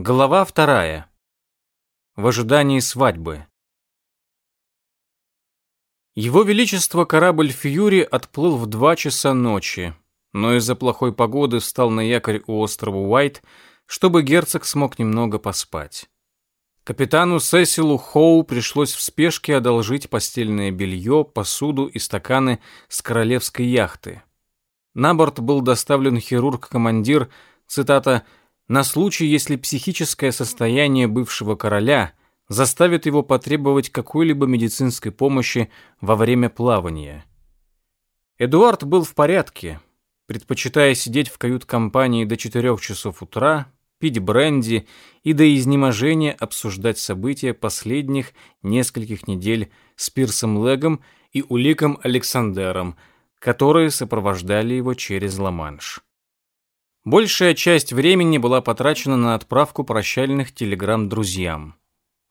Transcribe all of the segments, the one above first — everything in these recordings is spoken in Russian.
Глава вторая. В ожидании свадьбы. Его Величество корабль «Фьюри» отплыл в два часа ночи, но из-за плохой погоды встал на якорь у острова Уайт, чтобы герцог смог немного поспать. Капитану Сесилу Хоу пришлось в спешке одолжить постельное белье, посуду и стаканы с королевской яхты. На борт был доставлен хирург-командир, цитата, «на случай, если психическое состояние бывшего короля заставит его потребовать какой-либо медицинской помощи во время плавания». Эдуард был в порядке, предпочитая сидеть в кают-компании до 4 часов утра, пить бренди и до изнеможения обсуждать события последних нескольких недель с Пирсом Легом и Уликом Александером, которые сопровождали его через Ла-Манш. Большая часть времени была потрачена на отправку прощальных телеграмм друзьям.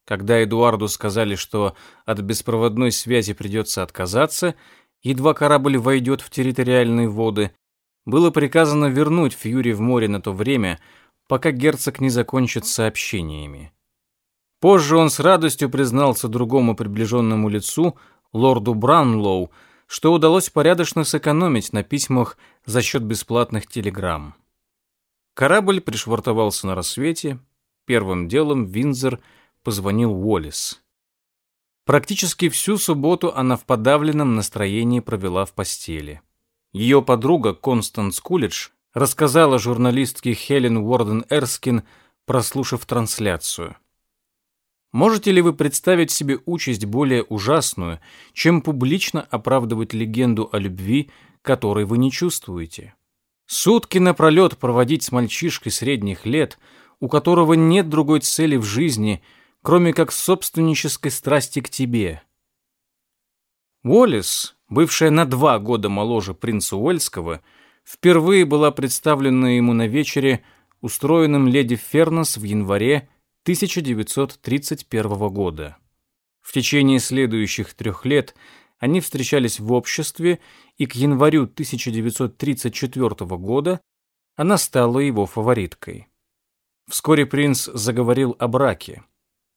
Когда Эдуарду сказали, что от беспроводной связи придется отказаться, едва корабль войдет в территориальные воды, было приказано вернуть Фьюри в море на то время, пока герцог не закончит сообщениями. Позже он с радостью признался другому приближенному лицу, лорду Бранлоу, что удалось порядочно сэкономить на письмах за счет бесплатных телеграмм. Корабль пришвартовался на рассвете. Первым делом Винзер позвонил Уоллес. Практически всю субботу она в подавленном настроении провела в постели. Ее подруга Констанс Кулидж рассказала журналистке Хелен Уорден Эрскин, прослушав трансляцию. Можете ли вы представить себе участь более ужасную, чем публично оправдывать легенду о любви, которой вы не чувствуете? Сутки напролет проводить с мальчишкой средних лет, у которого нет другой цели в жизни, кроме как собственнической страсти к тебе. Уоллес, бывшая на два года моложе принца Уэльского, впервые была представлена ему на вечере, устроенном леди Фернес в январе 1931 года. В течение следующих трех лет они встречались в обществе, и к январю 1934 года она стала его фавориткой. Вскоре принц заговорил о браке.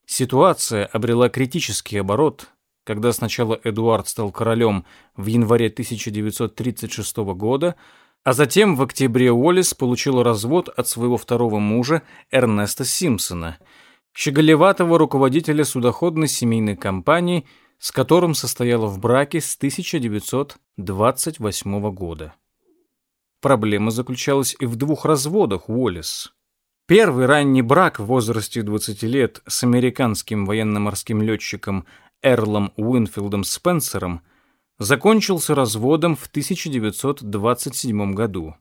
Ситуация обрела критический оборот, когда сначала Эдуард стал королем в январе 1936 года, а затем в октябре Уоллес получил развод от своего второго мужа Эрнеста Симпсона, щеголеватого руководителя судоходной семейной компании, с которым состояла в браке с 1928 года. Проблема заключалась и в двух разводах Уоллес. Первый ранний брак в возрасте 20 лет с американским военно-морским летчиком Эрлом Уинфилдом Спенсером закончился разводом в 1927 году.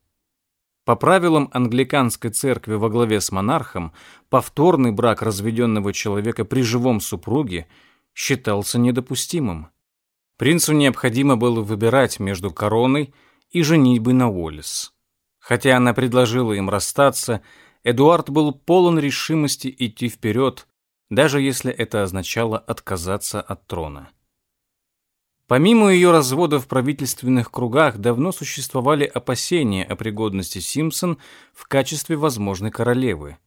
По правилам англиканской церкви во главе с монархом, повторный брак разведенного человека при живом супруге считался недопустимым. Принцу необходимо было выбирать между короной и женитьбой на Уоллес. Хотя она предложила им расстаться, Эдуард был полон решимости идти вперед, даже если это означало отказаться от трона. Помимо ее развода в правительственных кругах давно существовали опасения о пригодности Симпсон в качестве возможной королевы.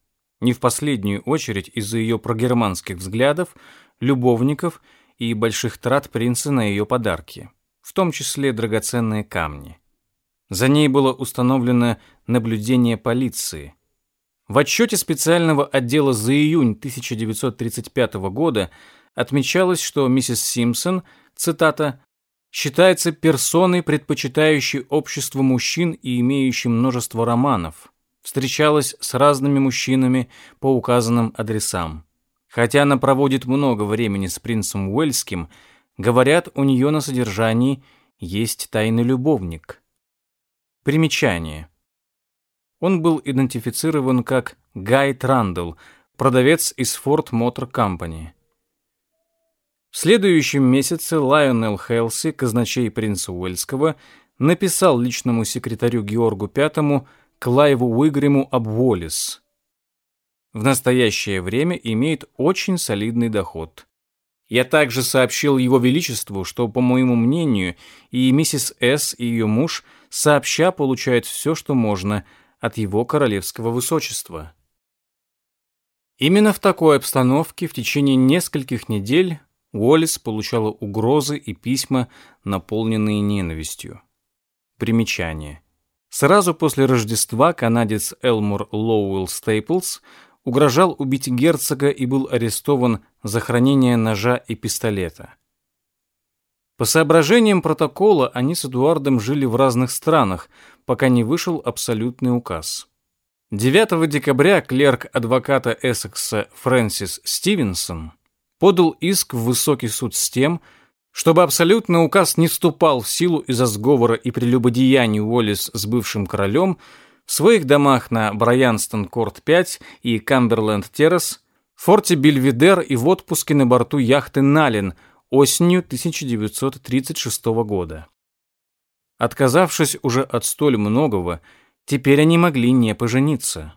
Не в последнюю очередь из-за ее прогерманских взглядов, любовников и больших трат принца на ее подарки, в том числе драгоценные камни. За ней было установлено наблюдение полиции. В отчете специального отдела за июнь 1935 года отмечалось, что миссис Симпсон – цитата, считается персоной, предпочитающей общество мужчин и имеющей множество романов. Встречалась с разными мужчинами по указанным адресам. Хотя она проводит много времени с принцем Уэльским, говорят, у нее на содержании есть тайный любовник. Примечание. Он был идентифицирован как Гай Трандл, продавец из Ford Motor Company. В следующем месяце Лайонел Хелси, казначей принца Уэльского, написал личному секретарю Георгу V Клайву Уигриму об Уоллес. В настоящее время имеет очень солидный доход. Я также сообщил его величеству, что, по моему мнению, и миссис С. и ее муж сообща получают все, что можно от его королевского высочества. Именно в такой обстановке в течение нескольких недель Уоллес получала угрозы и письма, наполненные ненавистью. Примечание. Сразу после Рождества канадец Элмур Лоуэлл Стейплс угрожал убить герцога и был арестован за хранение ножа и пистолета. По соображениям протокола они с Эдуардом жили в разных странах, пока не вышел абсолютный указ. 9 декабря клерк адвоката Эссекса Фрэнсис Стивенсон подал иск в высокий суд с тем, чтобы абсолютный указ не вступал в силу из-за сговора и прелюбодеяний Уоллес с бывшим королем в своих домах на Брайанстон-Корт-5 и Камберленд-Террас, форте Бельведер и в отпуске на борту яхты «Налин» осенью 1936 года. Отказавшись уже от столь многого, теперь они могли не пожениться.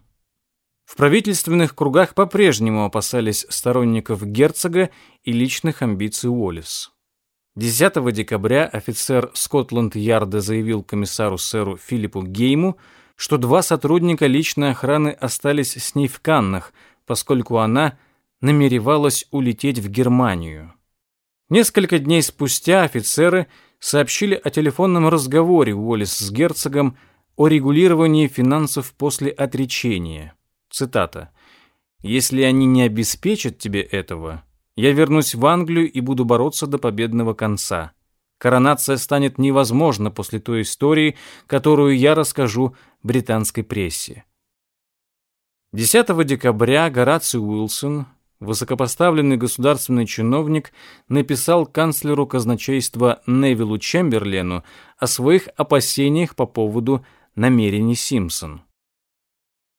В правительственных кругах по-прежнему опасались сторонников герцога и личных амбиций Уоллес. 10 декабря офицер Скотланд-Ярда заявил комиссару сэру Филиппу Гейму, что два сотрудника личной охраны остались с ней в Каннах, поскольку она намеревалась улететь в Германию. Несколько дней спустя офицеры сообщили о телефонном разговоре Уоллес с герцогом о регулировании финансов после отречения. Цитата. «Если они не обеспечат тебе этого, я вернусь в Англию и буду бороться до победного конца. Коронация станет невозможна после той истории, которую я расскажу британской прессе. 10 декабря Гораций Уилсон, высокопоставленный государственный чиновник, написал канцлеру казначейства Невилу Чемберлену о своих опасениях по поводу намерений Симпсон.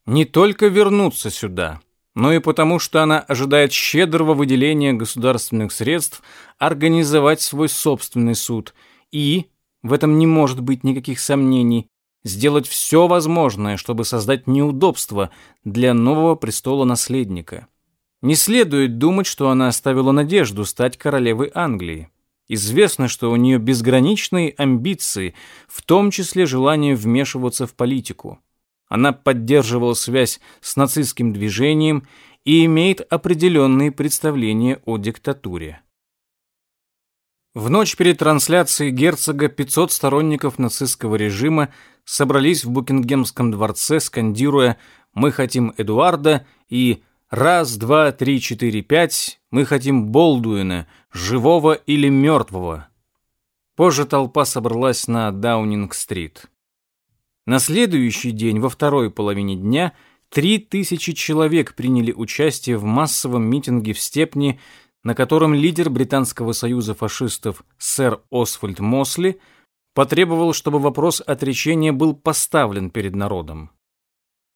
«Не только вернуться сюда, но и потому, что она ожидает щедрого выделения государственных средств организовать свой собственный суд и, в этом не может быть никаких сомнений, сделать все возможное, чтобы создать неудобства для нового престола наследника. Не следует думать, что она оставила надежду стать королевой Англии. Известно, что у нее безграничные амбиции, в том числе желание вмешиваться в политику. Она поддерживала связь с нацистским движением и имеет определенные представления о диктатуре. В ночь перед трансляцией герцога 500 сторонников нацистского режима собрались в Букингемском дворце, скандируя «Мы хотим Эдуарда» и «Раз, два, три, четыре, пять, мы хотим Болдуина, живого или мертвого». Позже толпа собралась на Даунинг-стрит. На следующий день, во второй половине дня, три тысячи человек приняли участие в массовом митинге в Степне, на котором лидер Британского союза фашистов сэр Освальд Мосли потребовал, чтобы вопрос отречения был поставлен перед народом.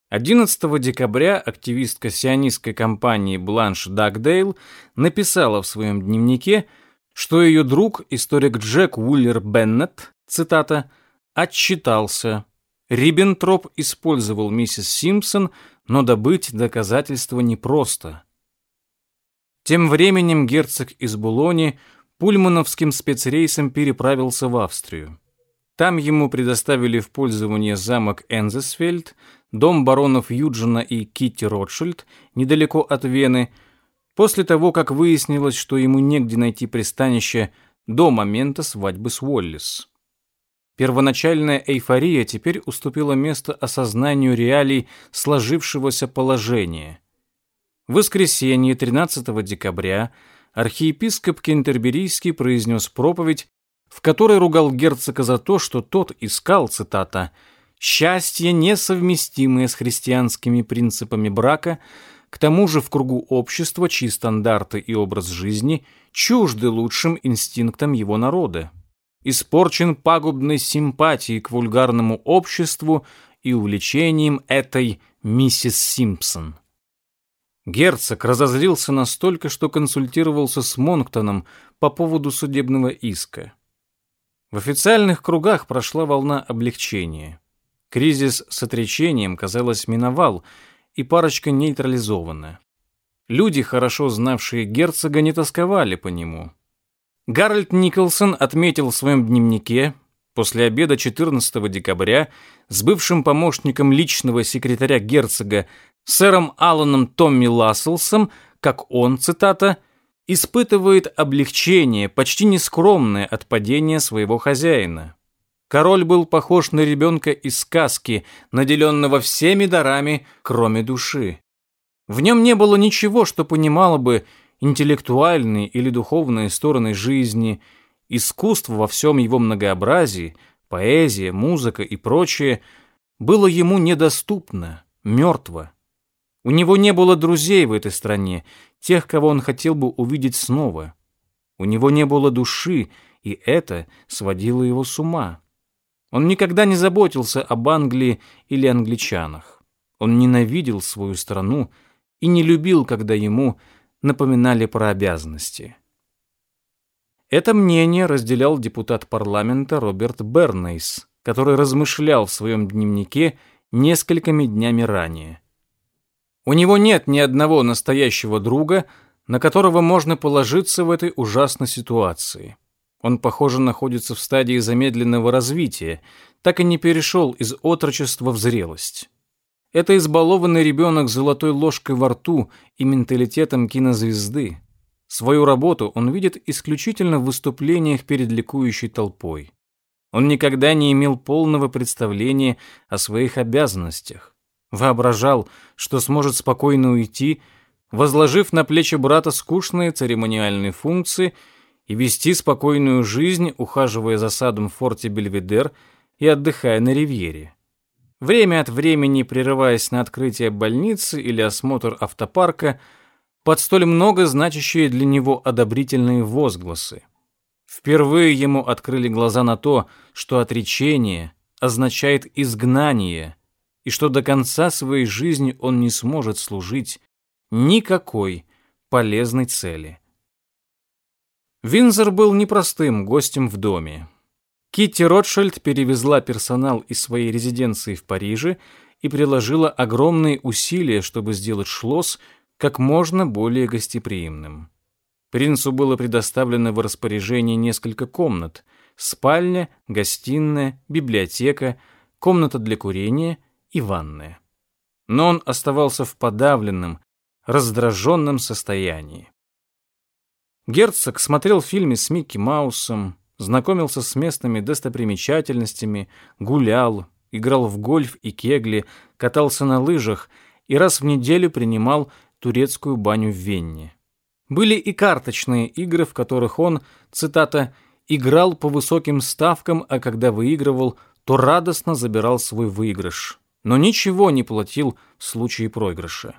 11 декабря активистка сионистской компании Бланш Дагдейл написала в своем дневнике, что ее друг, историк Джек Уиллер Беннет, цитата, «отчитался, Риббентроп использовал миссис Симпсон, но добыть доказательства непросто. Тем временем герцог из Булони пульмановским спецрейсом переправился в Австрию. Там ему предоставили в пользование замок Энзесфельд, дом баронов Юджина и Китти Ротшильд, недалеко от Вены, после того, как выяснилось, что ему негде найти пристанище до момента свадьбы с Уоллис. Первоначальная эйфория теперь уступила место осознанию реалий сложившегося положения. В воскресенье 13 декабря архиепископ Кентерберийский произнес проповедь, в которой ругал герцога за то, что тот искал, цитата, «счастье, несовместимое с христианскими принципами брака, к тому же в кругу общества, чьи стандарты и образ жизни чужды лучшим инстинктам его народа» испорчен пагубной симпатией к вульгарному обществу и увлечением этой миссис Симпсон. Герцог разозлился настолько, что консультировался с Монктоном по поводу судебного иска. В официальных кругах прошла волна облегчения. Кризис с отречением, казалось, миновал, и парочка нейтрализована. Люди, хорошо знавшие герцога, не тосковали по нему. Гарольд Николсон отметил в своем дневнике после обеда 14 декабря с бывшим помощником личного секретаря герцога сэром Алланом Томми Ласселсом, как он, цитата, «испытывает облегчение, почти нескромное от падения своего хозяина». Король был похож на ребенка из сказки, наделенного всеми дарами, кроме души. В нем не было ничего, что понимало бы интеллектуальные или духовные стороны жизни, искусство во всем его многообразии, поэзия, музыка и прочее, было ему недоступно, мертво. У него не было друзей в этой стране, тех, кого он хотел бы увидеть снова. У него не было души, и это сводило его с ума. Он никогда не заботился об Англии или англичанах. Он ненавидел свою страну и не любил, когда ему напоминали про обязанности. Это мнение разделял депутат парламента Роберт Бернейс, который размышлял в своем дневнике несколькими днями ранее. У него нет ни одного настоящего друга, на которого можно положиться в этой ужасной ситуации. Он, похоже, находится в стадии замедленного развития, так и не перешел из отрочества в зрелость. Это избалованный ребенок с золотой ложкой во рту и менталитетом кинозвезды. Свою работу он видит исключительно в выступлениях перед ликующей толпой. Он никогда не имел полного представления о своих обязанностях. Воображал, что сможет спокойно уйти, возложив на плечи брата скучные церемониальные функции и вести спокойную жизнь, ухаживая за садом в форте Бельведер и отдыхая на ривьере. Время от времени, прерываясь на открытие больницы или осмотр автопарка, под столь много значащие для него одобрительные возгласы. Впервые ему открыли глаза на то, что отречение означает изгнание, и что до конца своей жизни он не сможет служить никакой полезной цели. Винзор был непростым гостем в доме. Китти Ротшильд перевезла персонал из своей резиденции в Париже и приложила огромные усилия, чтобы сделать шлосс как можно более гостеприимным. Принцу было предоставлено в распоряжение несколько комнат: спальня, гостиная, библиотека, комната для курения и ванная. Но он оставался в подавленном, раздраженном состоянии. Герцог смотрел фильмы с Микки Маусом, знакомился с местными достопримечательностями, гулял, играл в гольф и кегли, катался на лыжах и раз в неделю принимал турецкую баню в Венне. Были и карточные игры, в которых он, цитата, «играл по высоким ставкам, а когда выигрывал, то радостно забирал свой выигрыш, но ничего не платил в случае проигрыша».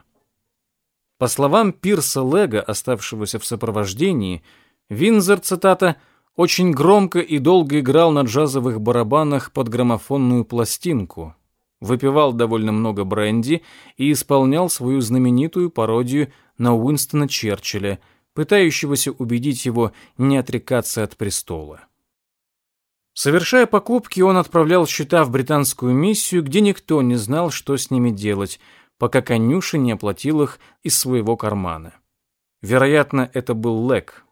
По словам Пирса Лега, оставшегося в сопровождении, Винзер, цитата, «очень громко и долго играл на джазовых барабанах под граммофонную пластинку, выпивал довольно много бренди и исполнял свою знаменитую пародию на Уинстона Черчилля, пытающегося убедить его не отрекаться от престола. Совершая покупки, он отправлял счета в британскую миссию, где никто не знал, что с ними делать, пока конюша не оплатил их из своего кармана. Вероятно, это был Лек.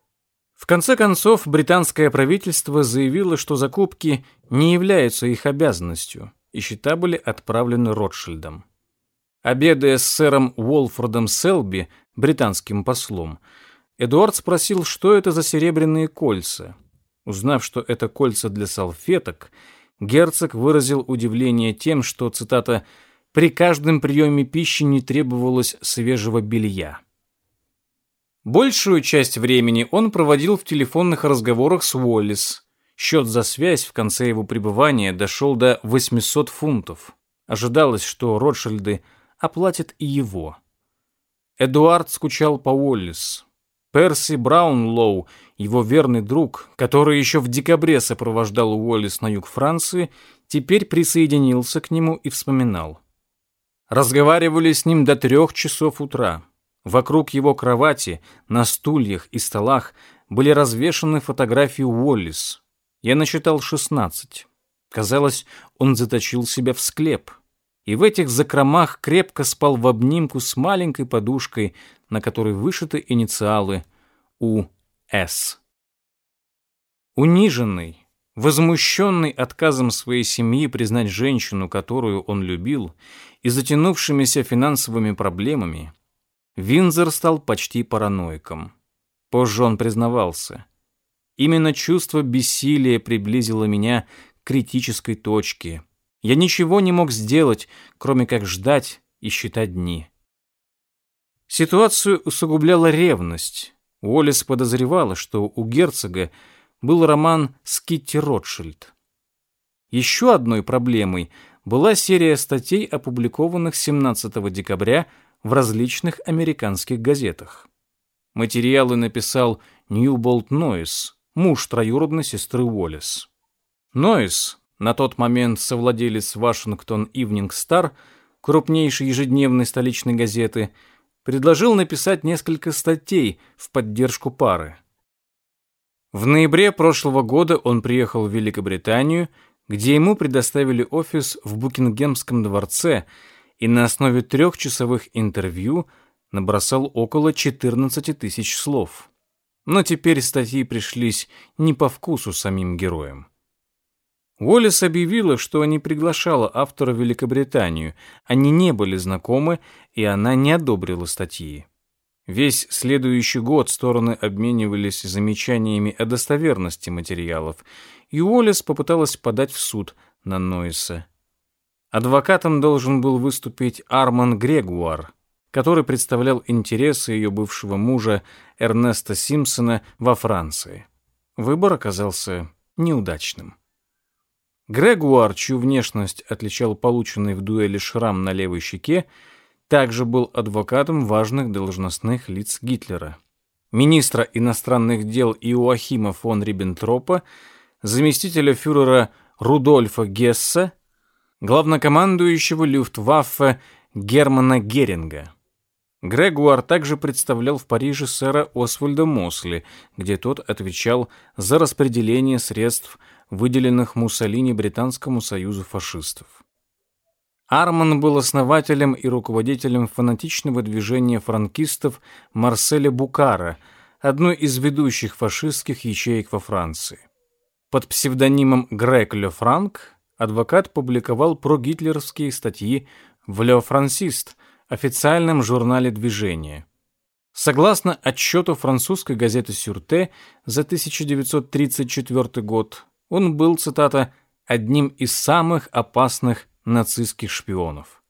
В конце концов, британское правительство заявило, что закупки не являются их обязанностью, и счета были отправлены Ротшильдом. Обедая с сэром Уолфордом Селби, британским послом, Эдуард спросил, что это за серебряные кольца. Узнав, что это кольца для салфеток, герцог выразил удивление тем, что, цитата, «при каждом приеме пищи не требовалось свежего белья». Большую часть времени он проводил в телефонных разговорах с Уоллес. Счет за связь в конце его пребывания дошел до 800 фунтов. Ожидалось, что Ротшильды оплатят и его. Эдуард скучал по Уоллес. Перси Браунлоу, его верный друг, который еще в декабре сопровождал Уоллес на юг Франции, теперь присоединился к нему и вспоминал. Разговаривали с ним до трех часов утра. Вокруг его кровати, на стульях и столах были развешаны фотографии Уоллес. Я насчитал шестнадцать. Казалось, он заточил себя в склеп и в этих закромах крепко спал в обнимку с маленькой подушкой, на которой вышиты инициалы У.С. Униженный, Возмущенный отказом своей семьи признать женщину, которую он любил, и затянувшимися финансовыми проблемами, Винзер стал почти параноиком. Позже он признавался. Именно чувство бессилия приблизило меня к критической точке. Я ничего не мог сделать, кроме как ждать и считать дни. Ситуацию усугубляла ревность. Уоллес подозревала, что у герцога был роман с Китти Ротшильд. Еще одной проблемой была серия статей, опубликованных 17 декабря в различных американских газетах. Материалы написал Ньюболт Нойс, муж троюродной сестры Уоллес. Нойс, на тот момент совладелец Вашингтон Ивнинг Стар, крупнейшей ежедневной столичной газеты, предложил написать несколько статей в поддержку пары. В ноябре прошлого года он приехал в Великобританию, где ему предоставили офис в Букингемском дворце и на основе трехчасовых интервью набросал около 14 тысяч слов. Но теперь статьи пришлись не по вкусу самим героям. Уоллес объявила, что не приглашала автора в Великобританию, они не были знакомы, и она не одобрила статьи. Весь следующий год стороны обменивались замечаниями о достоверности материалов, и Уоллес попыталась подать в суд на Нойса. Адвокатом должен был выступить Арман Грегуар, который представлял интересы ее бывшего мужа Эрнеста Симпсона во Франции. Выбор оказался неудачным. Грегуар, чью внешность отличал полученный в дуэли шрам на левой щеке, также был адвокатом важных должностных лиц Гитлера. Министра иностранных дел Иоахима фон Риббентропа, заместителя фюрера Рудольфа Гесса, главнокомандующего Люфтваффе Германа Геринга. Грегуар также представлял в Париже сэра Освальда Мосли, где тот отвечал за распределение средств выделенных Муссолини Британскому союзу фашистов. Арман был основателем и руководителем фанатичного движения франкистов Марселя Букара, одной из ведущих фашистских ячеек во Франции. Под псевдонимом Грег Ле Франк адвокат публиковал прогитлеровские статьи в Ле Франсист, официальном журнале движения. Согласно отчету французской газеты «Сюрте» за 1934 год, он был, цитата, «одним из самых опасных нацистских шпионов».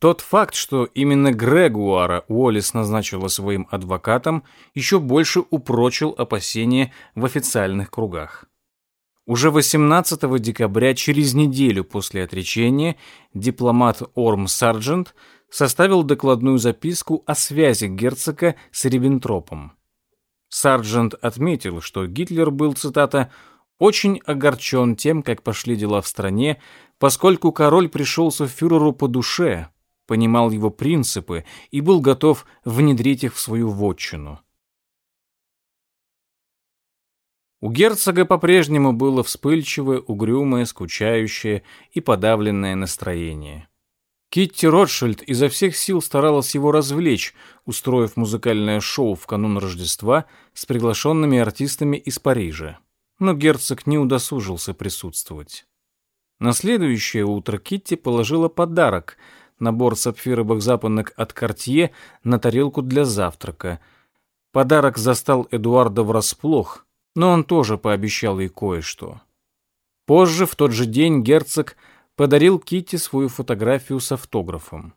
Тот факт, что именно Грегуара Уоллес назначила своим адвокатом, еще больше упрочил опасения в официальных кругах. Уже 18 декабря, через неделю после отречения, дипломат Орм Сарджент составил докладную записку о связи герцога с Риббентропом. Сарджент отметил, что Гитлер был, цитата, очень огорчен тем, как пошли дела в стране, поскольку король пришелся фюреру по душе, понимал его принципы и был готов внедрить их в свою вотчину. У герцога по-прежнему было вспыльчивое, угрюмое, скучающее и подавленное настроение. Китти Ротшильд изо всех сил старалась его развлечь, устроив музыкальное шоу в канун Рождества с приглашенными артистами из Парижа но герцог не удосужился присутствовать. На следующее утро Китти положила подарок — набор сапфировых запонок от Кортье на тарелку для завтрака. Подарок застал Эдуарда врасплох, но он тоже пообещал ей кое-что. Позже, в тот же день, герцог подарил Китти свою фотографию с автографом.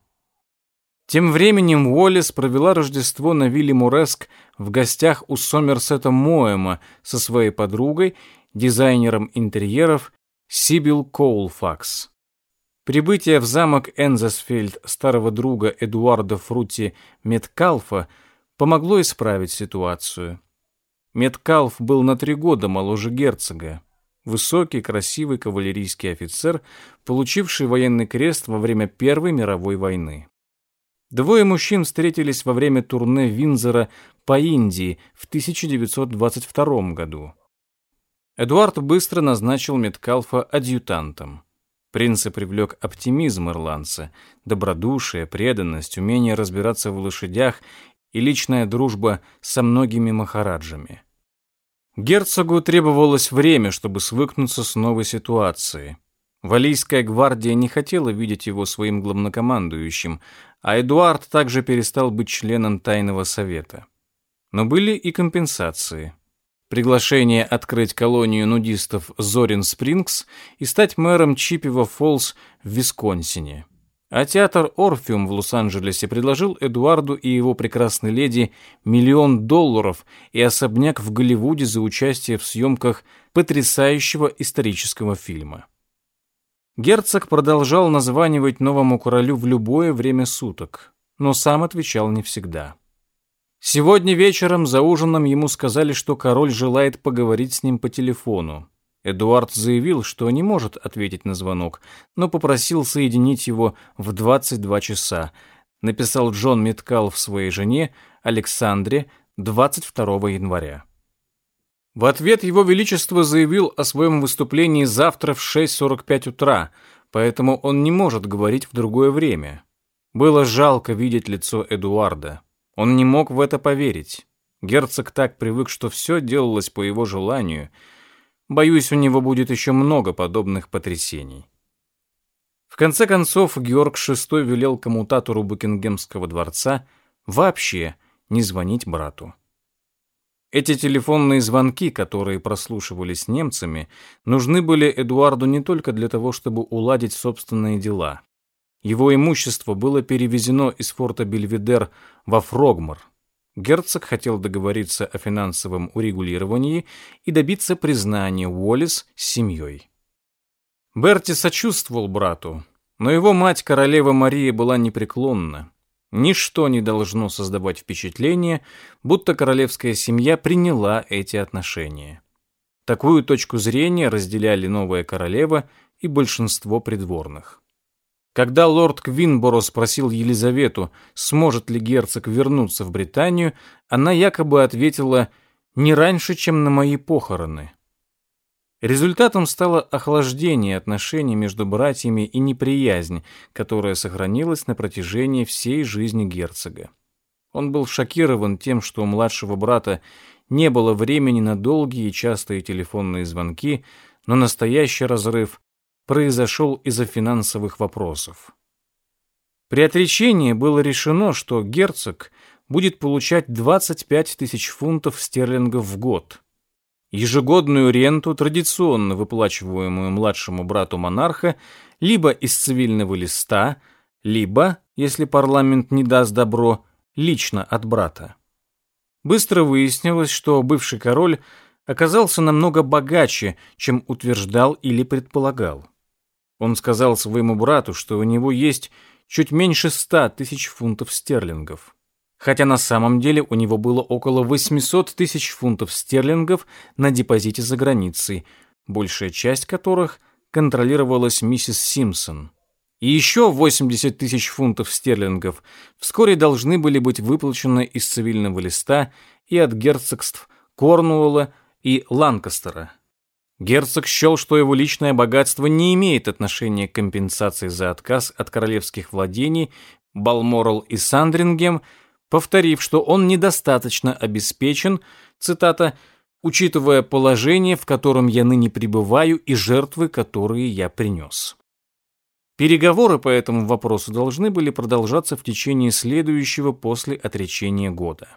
Тем временем Уоллес провела Рождество на вилле Муреск в гостях у Сомерсета Моэма со своей подругой, дизайнером интерьеров Сибил Коулфакс. Прибытие в замок Энзесфельд старого друга Эдуарда Фрути Меткалфа помогло исправить ситуацию. Меткалф был на три года моложе герцога. Высокий, красивый кавалерийский офицер, получивший военный крест во время Первой мировой войны. Двое мужчин встретились во время турне Винзера по Индии в 1922 году. Эдуард быстро назначил Меткалфа адъютантом. Принца привлек оптимизм ирландца, добродушие, преданность, умение разбираться в лошадях и личная дружба со многими махараджами. Герцогу требовалось время, чтобы свыкнуться с новой ситуацией. Валийская гвардия не хотела видеть его своим главнокомандующим, а Эдуард также перестал быть членом тайного совета. Но были и компенсации. Приглашение открыть колонию нудистов Зорин Спрингс и стать мэром Чиппева Фоллс в Висконсине. А театр «Орфеум» в Лос-Анджелесе предложил Эдуарду и его прекрасной леди миллион долларов и особняк в Голливуде за участие в съемках потрясающего исторического фильма. Герцог продолжал названивать новому королю в любое время суток, но сам отвечал не всегда. Сегодня вечером за ужином ему сказали, что король желает поговорить с ним по телефону. Эдуард заявил, что не может ответить на звонок, но попросил соединить его в 22 часа. Написал Джон Миткал в своей жене Александре 22 января. В ответ его величество заявил о своем выступлении завтра в 6.45 утра, поэтому он не может говорить в другое время. Было жалко видеть лицо Эдуарда. Он не мог в это поверить. Герцог так привык, что все делалось по его желанию – Боюсь, у него будет еще много подобных потрясений. В конце концов, Георг VI велел коммутатору Букингемского дворца вообще не звонить брату. Эти телефонные звонки, которые прослушивались немцами, нужны были Эдуарду не только для того, чтобы уладить собственные дела. Его имущество было перевезено из форта Бельведер во Фрогмар, Герцог хотел договориться о финансовом урегулировании и добиться признания Уоллес с семьей. Берти сочувствовал брату, но его мать, королева Мария, была непреклонна. Ничто не должно создавать впечатление, будто королевская семья приняла эти отношения. Такую точку зрения разделяли новая королева и большинство придворных. Когда лорд Квинборо спросил Елизавету, сможет ли герцог вернуться в Британию, она якобы ответила «не раньше, чем на мои похороны». Результатом стало охлаждение отношений между братьями и неприязнь, которая сохранилась на протяжении всей жизни герцога. Он был шокирован тем, что у младшего брата не было времени на долгие и частые телефонные звонки, но настоящий разрыв произошел из-за финансовых вопросов. При отречении было решено, что герцог будет получать 25 тысяч фунтов стерлингов в год. Ежегодную ренту, традиционно выплачиваемую младшему брату монарха, либо из цивильного листа, либо, если парламент не даст добро, лично от брата. Быстро выяснилось, что бывший король оказался намного богаче, чем утверждал или предполагал. Он сказал своему брату, что у него есть чуть меньше ста тысяч фунтов стерлингов. Хотя на самом деле у него было около 800 тысяч фунтов стерлингов на депозите за границей, большая часть которых контролировалась миссис Симпсон. И еще 80 тысяч фунтов стерлингов вскоре должны были быть выплачены из цивильного листа и от герцогств Корнуолла и Ланкастера. Герцог счел, что его личное богатство не имеет отношения к компенсации за отказ от королевских владений Балморал и Сандрингем, повторив, что он недостаточно обеспечен, цитата, «учитывая положение, в котором я ныне пребываю и жертвы, которые я принес». Переговоры по этому вопросу должны были продолжаться в течение следующего после отречения года.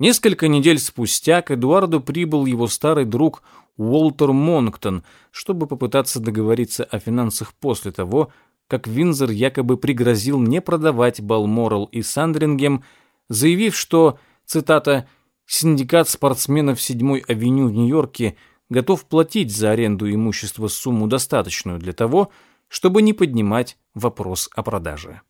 Несколько недель спустя к Эдуарду прибыл его старый друг Уолтер Монктон, чтобы попытаться договориться о финансах после того, как Винзер якобы пригрозил не продавать Балморал и Сандрингем, заявив, что, цитата, «синдикат спортсменов 7-й авеню в Нью-Йорке готов платить за аренду имущества сумму достаточную для того, чтобы не поднимать вопрос о продаже».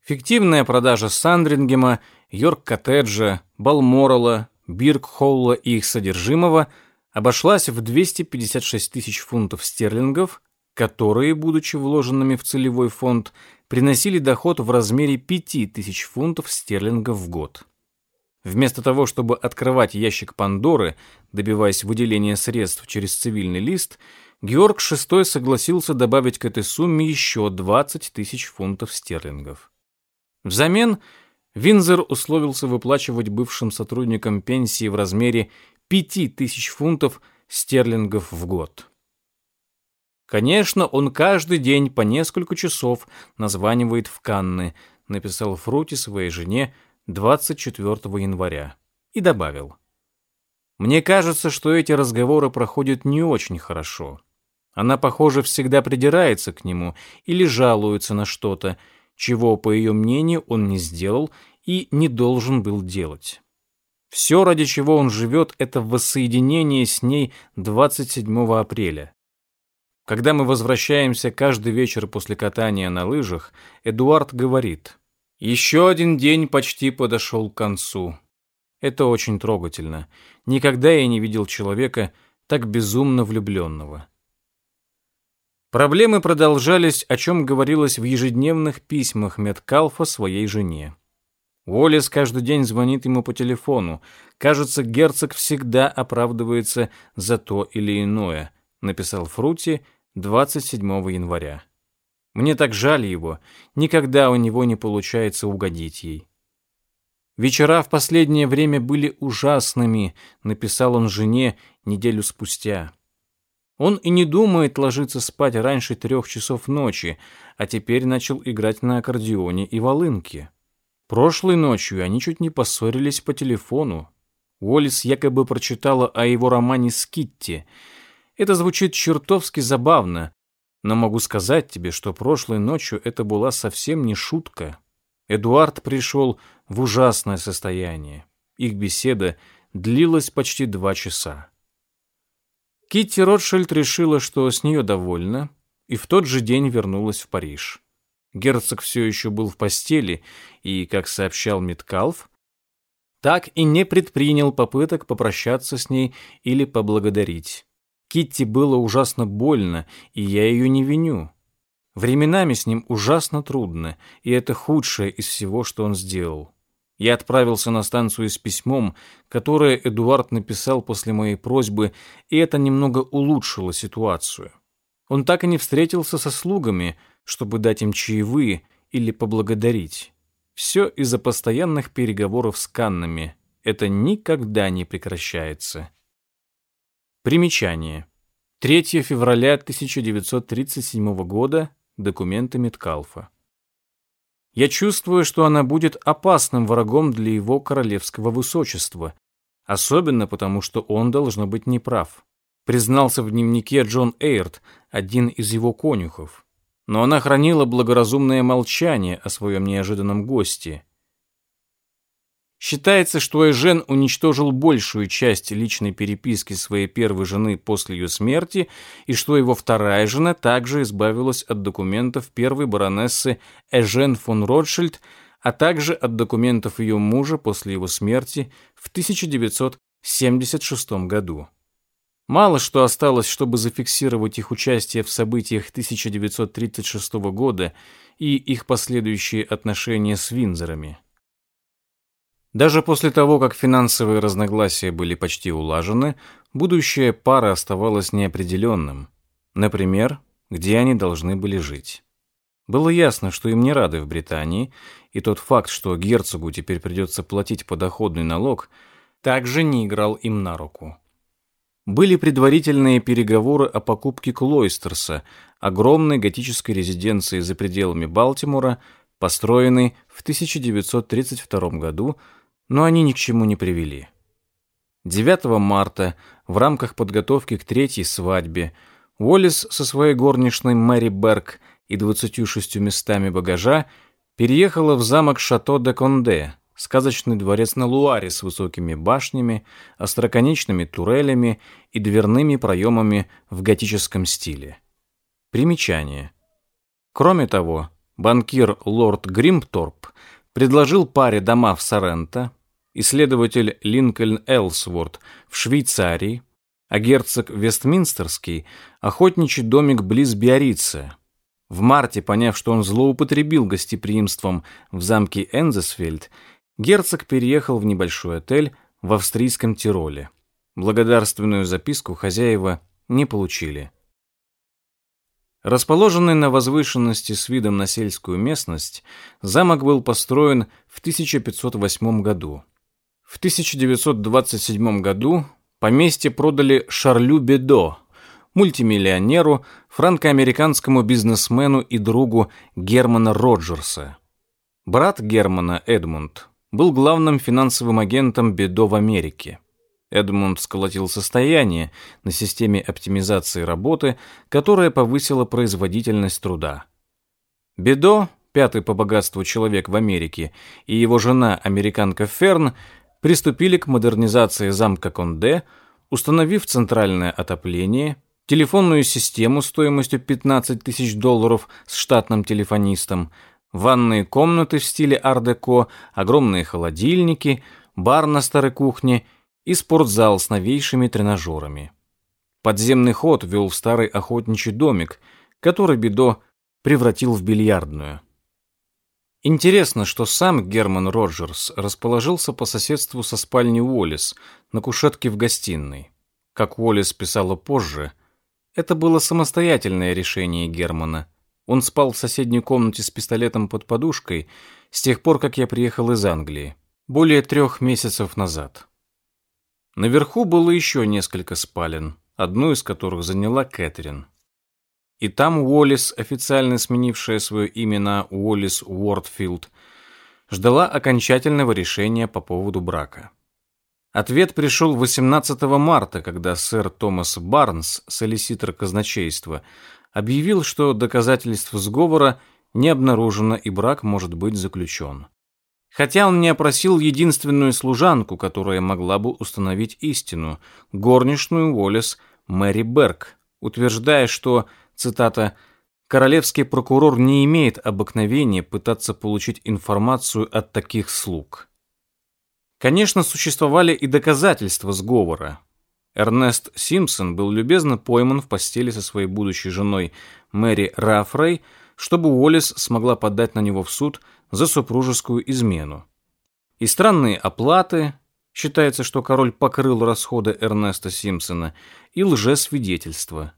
Фиктивная продажа Сандрингема, Йорк-коттеджа, Балморала, Бирк-Холла и их содержимого – обошлась в 256 тысяч фунтов стерлингов, которые, будучи вложенными в целевой фонд, приносили доход в размере 5 тысяч фунтов стерлингов в год. Вместо того, чтобы открывать ящик Пандоры, добиваясь выделения средств через цивильный лист, Георг VI согласился добавить к этой сумме еще 20 тысяч фунтов стерлингов. Взамен Винзер условился выплачивать бывшим сотрудникам пенсии в размере 5000 фунтов стерлингов в год. Конечно, он каждый день по несколько часов названивает в Канны, написал Фрути своей жене 24 января и добавил. Мне кажется, что эти разговоры проходят не очень хорошо. Она, похоже, всегда придирается к нему или жалуется на что-то, чего, по ее мнению, он не сделал и не должен был делать. Все, ради чего он живет, это воссоединение с ней 27 апреля. Когда мы возвращаемся каждый вечер после катания на лыжах, Эдуард говорит, «Еще один день почти подошел к концу. Это очень трогательно. Никогда я не видел человека так безумно влюбленного». Проблемы продолжались, о чем говорилось в ежедневных письмах Меткалфа своей жене. Уоллес каждый день звонит ему по телефону. Кажется, герцог всегда оправдывается за то или иное, написал Фрути 27 января. Мне так жаль его, никогда у него не получается угодить ей. Вечера в последнее время были ужасными, написал он жене неделю спустя. Он и не думает ложиться спать раньше трех часов ночи, а теперь начал играть на аккордеоне и волынке. Прошлой ночью они чуть не поссорились по телефону. Уоллес якобы прочитала о его романе с Китти. Это звучит чертовски забавно, но могу сказать тебе, что прошлой ночью это была совсем не шутка. Эдуард пришел в ужасное состояние. Их беседа длилась почти два часа. Китти Ротшильд решила, что с нее довольна, и в тот же день вернулась в Париж. Герцог все еще был в постели и, как сообщал Миткалф, так и не предпринял попыток попрощаться с ней или поблагодарить. Китти было ужасно больно, и я ее не виню. Временами с ним ужасно трудно, и это худшее из всего, что он сделал. Я отправился на станцию с письмом, которое Эдуард написал после моей просьбы, и это немного улучшило ситуацию. Он так и не встретился со слугами, чтобы дать им чаевые или поблагодарить. Все из-за постоянных переговоров с Каннами. Это никогда не прекращается. Примечание. 3 февраля 1937 года. Документы Меткалфа. Я чувствую, что она будет опасным врагом для его королевского высочества, особенно потому, что он должно быть неправ. Признался в дневнике Джон Эйрт, один из его конюхов. Но она хранила благоразумное молчание о своем неожиданном госте. Считается, что Эжен уничтожил большую часть личной переписки своей первой жены после ее смерти, и что его вторая жена также избавилась от документов первой баронессы Эжен фон Ротшильд, а также от документов ее мужа после его смерти в 1976 году. Мало что осталось, чтобы зафиксировать их участие в событиях 1936 года и их последующие отношения с Винзорами. Даже после того, как финансовые разногласия были почти улажены, будущее пары оставалось неопределенным. Например, где они должны были жить. Было ясно, что им не рады в Британии, и тот факт, что герцогу теперь придется платить подоходный налог, также не играл им на руку. Были предварительные переговоры о покупке Клойстерса, огромной готической резиденции за пределами Балтимора, построенной в 1932 году но они ни к чему не привели. 9 марта в рамках подготовки к третьей свадьбе Уоллес со своей горничной Мэри Берг и 26 местами багажа переехала в замок Шато-де-Конде, сказочный дворец на Луаре с высокими башнями, остроконечными турелями и дверными проемами в готическом стиле. Примечание. Кроме того, банкир лорд Гримпторп предложил паре дома в Соренто, исследователь Линкольн Элсворт в Швейцарии, а герцог Вестминстерский – охотничий домик близ Биорица. В марте, поняв, что он злоупотребил гостеприимством в замке Энзесфельд, герцог переехал в небольшой отель в австрийском Тироле. Благодарственную записку хозяева не получили. Расположенный на возвышенности с видом на сельскую местность, замок был построен в 1508 году. В 1927 году Поместье продали Шарлю Бедо, мультимиллионеру, франко-американскому бизнесмену и другу Германа Роджерса. Брат Германа, Эдмунд, был главным финансовым агентом Бедо в Америке. Эдмунд сколотил состояние на системе оптимизации работы, которая повысила производительность труда. Бедо, пятый по богатству человек в Америке, и его жена, американка Ферн, приступили к модернизации замка Конде, установив центральное отопление, телефонную систему стоимостью 15 тысяч долларов с штатным телефонистом, ванные комнаты в стиле ар-деко, огромные холодильники, бар на старой кухне и спортзал с новейшими тренажерами. Подземный ход вел в старый охотничий домик, который Бидо превратил в бильярдную. Интересно, что сам Герман Роджерс расположился по соседству со спальней Уоллес на кушетке в гостиной. Как Уоллес писала позже, это было самостоятельное решение Германа. Он спал в соседней комнате с пистолетом под подушкой с тех пор, как я приехал из Англии, более трех месяцев назад. Наверху было еще несколько спален, одну из которых заняла Кэтрин. И там Уоллес, официально сменившая свое имя на Уоллес Уортфилд, ждала окончательного решения по поводу брака. Ответ пришел 18 марта, когда сэр Томас Барнс, солиситор казначейства, объявил, что доказательств сговора не обнаружено и брак может быть заключен. Хотя он не опросил единственную служанку, которая могла бы установить истину, горничную Уоллес Мэри Берг, утверждая, что цитата, «Королевский прокурор не имеет обыкновения пытаться получить информацию от таких слуг». Конечно, существовали и доказательства сговора. Эрнест Симпсон был любезно пойман в постели со своей будущей женой Мэри Рафрей, чтобы Уоллес смогла подать на него в суд за супружескую измену. И странные оплаты, считается, что король покрыл расходы Эрнеста Симпсона, и лжесвидетельства.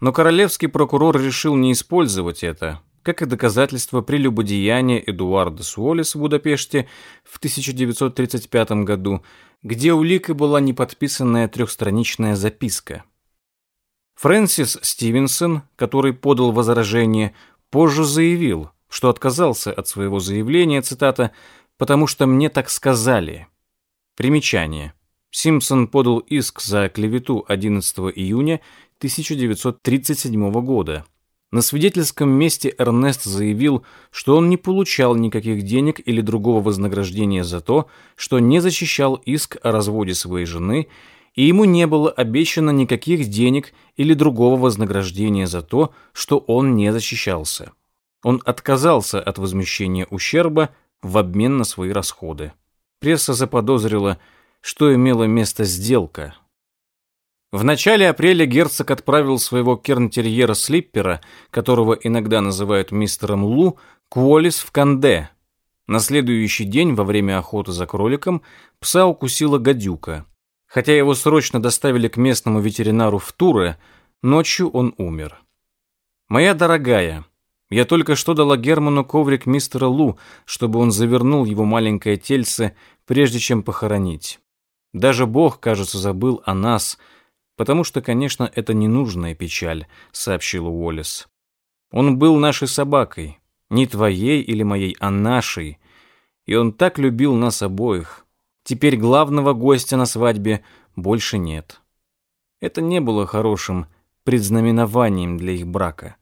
Но королевский прокурор решил не использовать это, как и доказательство прелюбодеяния Эдуарда Суолис в Будапеште в 1935 году, где уликой была неподписанная трехстраничная записка. Фрэнсис Стивенсон, который подал возражение, позже заявил, что отказался от своего заявления, цитата, «потому что мне так сказали». Примечание. Симпсон подал иск за клевету 11 июня 1937 года. На свидетельском месте Эрнест заявил, что он не получал никаких денег или другого вознаграждения за то, что не защищал иск о разводе своей жены, и ему не было обещано никаких денег или другого вознаграждения за то, что он не защищался. Он отказался от возмещения ущерба в обмен на свои расходы. Пресса заподозрила, что имела место сделка, в начале апреля герцог отправил своего кернтерьера Слиппера, которого иногда называют мистером Лу, к Уоллес в Канде. На следующий день, во время охоты за кроликом, пса укусила гадюка. Хотя его срочно доставили к местному ветеринару в Туре, ночью он умер. «Моя дорогая, я только что дала Герману коврик мистера Лу, чтобы он завернул его маленькое тельце, прежде чем похоронить. Даже Бог, кажется, забыл о нас — потому что, конечно, это ненужная печаль», — сообщил Уоллес. «Он был нашей собакой, не твоей или моей, а нашей, и он так любил нас обоих. Теперь главного гостя на свадьбе больше нет». Это не было хорошим предзнаменованием для их брака.